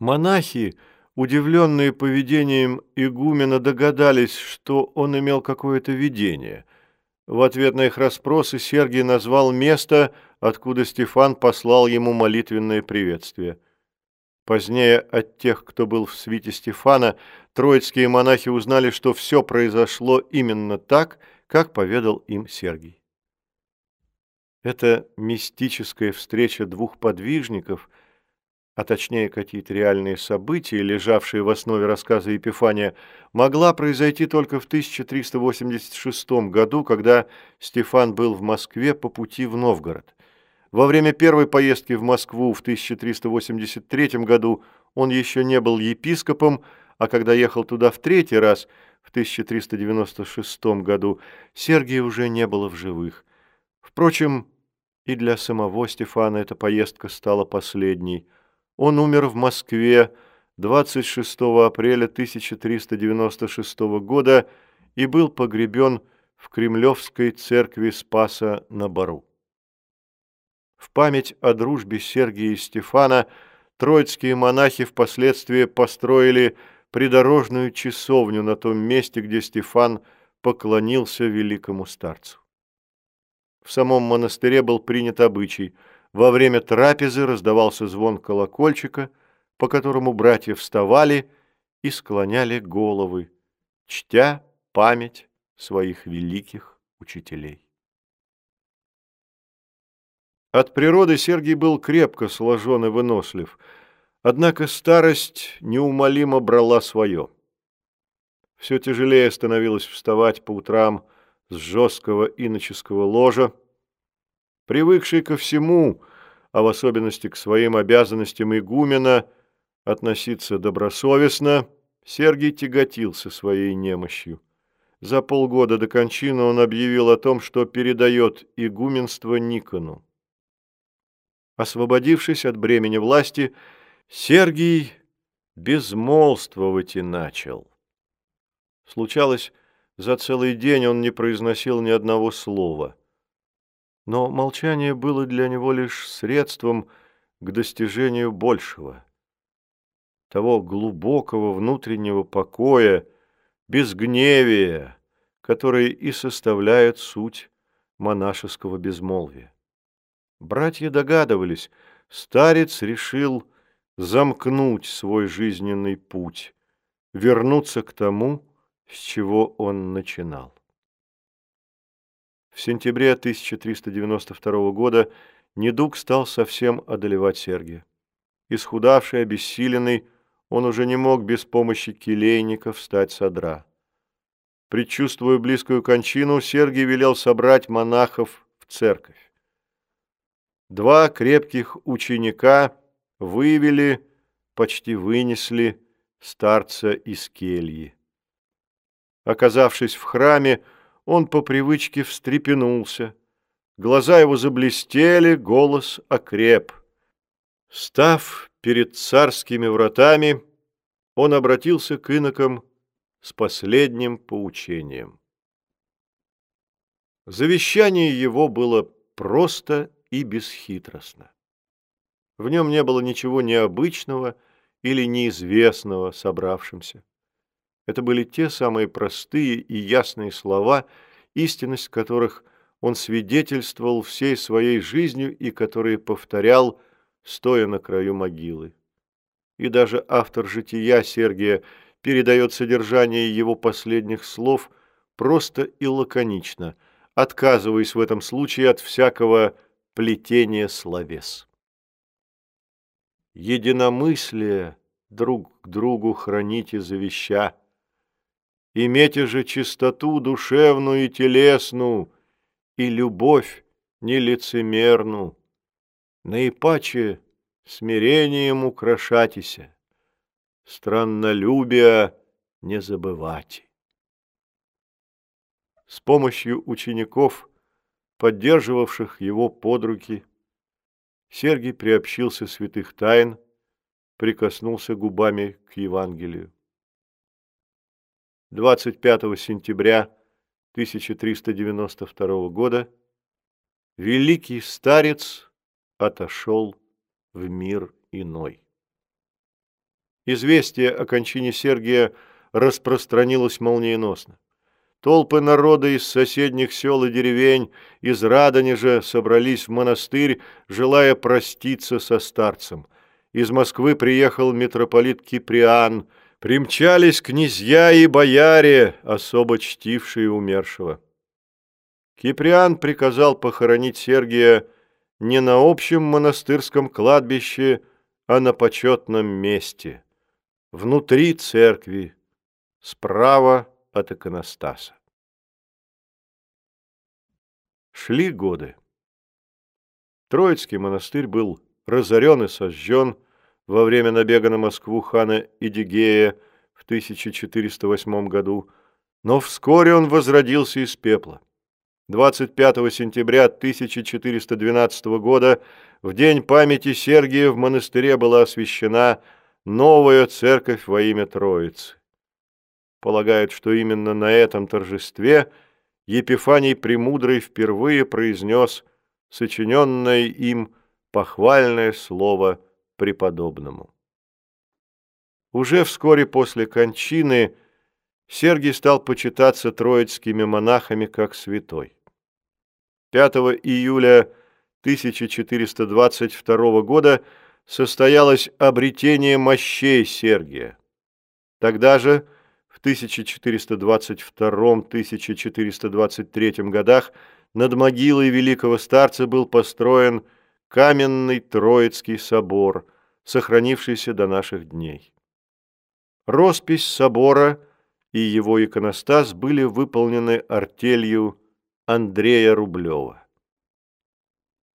Монахи, удивленные поведением игумена, догадались, что он имел какое-то видение. В ответ на их расспросы Сергий назвал место, откуда Стефан послал ему молитвенное приветствие. Позднее от тех, кто был в свите Стефана, троицкие монахи узнали, что все произошло именно так, как поведал им Сергий. Эта мистическая встреча двух подвижников, а точнее какие-то реальные события, лежавшие в основе рассказа Епифания, могла произойти только в 1386 году, когда Стефан был в Москве по пути в Новгород. Во время первой поездки в Москву в 1383 году он еще не был епископом, а когда ехал туда в третий раз, в 1396 году, Сергия уже не было в живых. Впрочем, и для самого Стефана эта поездка стала последней. Он умер в Москве 26 апреля 1396 года и был погребен в Кремлевской церкви Спаса на Бару. В память о дружбе Сергия и Стефана троицкие монахи впоследствии построили придорожную часовню на том месте, где Стефан поклонился великому старцу. В самом монастыре был принят обычай. Во время трапезы раздавался звон колокольчика, по которому братья вставали и склоняли головы, чтя память своих великих учителей. От природы Сергий был крепко сложен и вынослив, однако старость неумолимо брала свое. Все тяжелее становилось вставать по утрам, с жесткого иноческого ложа, привыкший ко всему, а в особенности к своим обязанностям игумена, относиться добросовестно, Сергий тяготился своей немощью. За полгода до кончины он объявил о том, что передает игуменство Никону. Освободившись от бремени власти, Сергий безмолвствовать и начал. Случалось, за целый день он не произносил ни одного слова. Но молчание было для него лишь средством к достижению большего. Того глубокого внутреннего покоя, безгневия, которые и составляют суть монашеского безмолвия. Братья догадывались, старец решил замкнуть свой жизненный путь, вернуться к тому, с чего он начинал. В сентябре 1392 года недуг стал совсем одолевать Сергия. Исхудавший, обессиленный, он уже не мог без помощи келейников встать с одра. Предчувствуя близкую кончину, Сергий велел собрать монахов в церковь. Два крепких ученика вывели, почти вынесли старца из кельи. Оказавшись в храме, он по привычке встрепенулся. Глаза его заблестели, голос окреп. Став перед царскими вратами, он обратился к инокам с последним поучением. Завещание его было просто и бесхитростно. В нем не было ничего необычного или неизвестного собравшимся. Это были те самые простые и ясные слова, истинность которых он свидетельствовал всей своей жизнью и которые повторял, стоя на краю могилы. И даже автор «Жития» Сергия передает содержание его последних слов просто и лаконично, отказываясь в этом случае от всякого плетения словес. Единомыслие друг к другу храните завеща, Имейте же чистоту душевную и телесную, и любовь нелицемерну. Наипаче смирением украшатися, страннолюбия не забывайте. С помощью учеников, поддерживавших его под руки, Сергий приобщился святых тайн, прикоснулся губами к Евангелию. 25 сентября 1392 года великий старец отошел в мир иной. Известие о кончине Сергия распространилось молниеносно. Толпы народа из соседних сел и деревень, из Радонежа собрались в монастырь, желая проститься со старцем. Из Москвы приехал митрополит Киприан, примчались князья и бояре, особо чтившие умершего. Киприан приказал похоронить Сергия не на общем монастырском кладбище, а на почетном месте, внутри церкви, справа от иконостаса. Шли годы. Троицкий монастырь был разорен и сожжен во время набега на Москву хана Идигея в 1408 году, но вскоре он возродился из пепла. 25 сентября 1412 года, в день памяти Сергия, в монастыре была освящена новая церковь во имя Троицы полагают, что именно на этом торжестве Епифаний Премудрый впервые произнес сочиненное им похвальное слово преподобному. Уже вскоре после кончины Сергий стал почитаться троицкими монахами как святой. 5 июля 1422 года состоялось обретение мощей Сергия. Тогда же в 1422-1423 годах над могилой великого старца был построен каменный Троицкий собор, сохранившийся до наших дней. Роспись собора и его иконостас были выполнены артелью Андрея Рублева.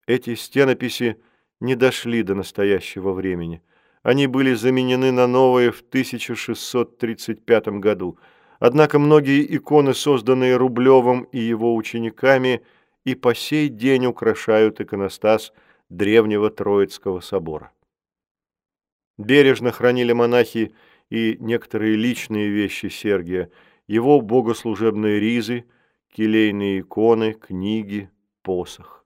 Эти стенописи не дошли до настоящего времени – они были заменены на новые в 1635 году. Однако многие иконы, созданные Рублевым и его учениками, и по сей день украшают иконостас древнего Троицкого собора. Бережно хранили монахи и некоторые личные вещи Сергия, его богослужебные ризы, келейные иконы, книги, посох.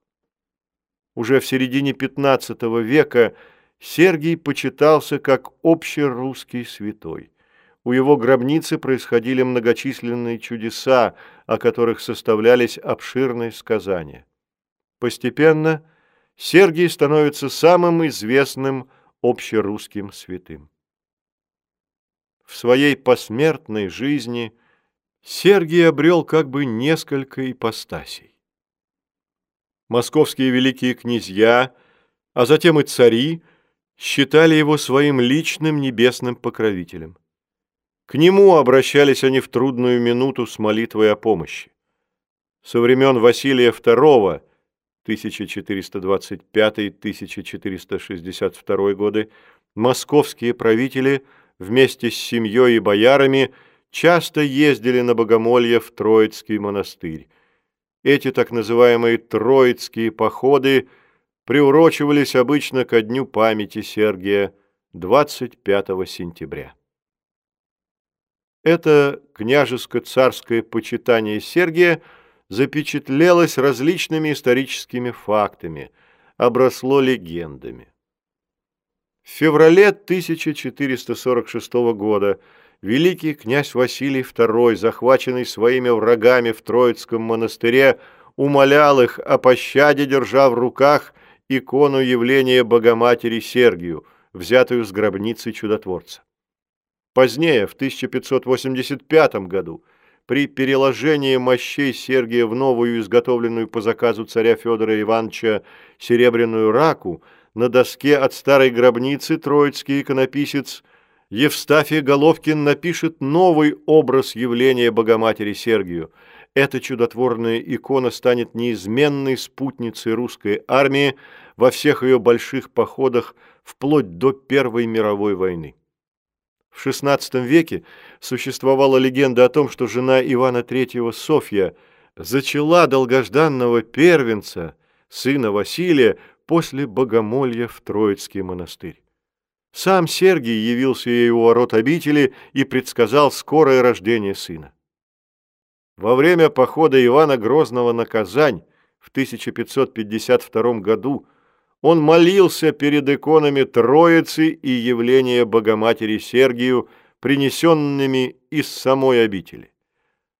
Уже в середине XV века Сергий почитался как общерусский святой. У его гробницы происходили многочисленные чудеса, о которых составлялись обширные сказания. Постепенно Сергий становится самым известным общерусским святым. В своей посмертной жизни Сергий обрел как бы несколько ипостасей. Московские великие князья, а затем и цари – считали его своим личным небесным покровителем. К нему обращались они в трудную минуту с молитвой о помощи. Со времен Василия II 1425-1462 годы московские правители вместе с семьей и боярами часто ездили на богомолье в Троицкий монастырь. Эти так называемые Троицкие походы – приурочивались обычно ко дню памяти Сергия 25 сентября. Это княжеско-царское почитание Сергия запечатлелось различными историческими фактами, обросло легендами. В феврале 1446 года великий князь Василий II, захваченный своими врагами в Троицком монастыре, умолял их о пощаде, держа в руках – икону явления Богоматери Сергию, взятую с гробницы чудотворца. Позднее, в 1585 году, при переложении мощей Сергия в новую, изготовленную по заказу царя Федора Ивановича, серебряную раку, на доске от старой гробницы троицкий иконописец Евстафий Головкин напишет новый образ явления Богоматери Сергию – эта чудотворная икона станет неизменной спутницей русской армии во всех ее больших походах вплоть до Первой мировой войны. В XVI веке существовала легенда о том, что жена Ивана III Софья зачала долгожданного первенца, сына Василия, после богомолья в Троицкий монастырь. Сам Сергий явился ей у ворот обители и предсказал скорое рождение сына. Во время похода Ивана Грозного на Казань в 1552 году он молился перед иконами Троицы и явления Богоматери Сергию, принесенными из самой обители.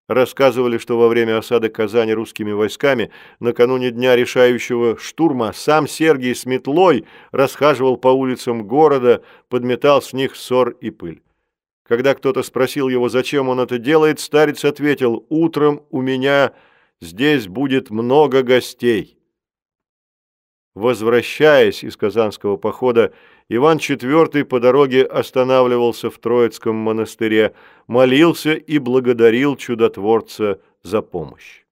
Рассказывали, что во время осады Казани русскими войсками накануне дня решающего штурма сам Сергий с метлой расхаживал по улицам города, подметал с них ссор и пыль. Когда кто-то спросил его, зачем он это делает, старец ответил, «Утром у меня здесь будет много гостей». Возвращаясь из Казанского похода, Иван IV по дороге останавливался в Троицком монастыре, молился и благодарил чудотворца за помощь.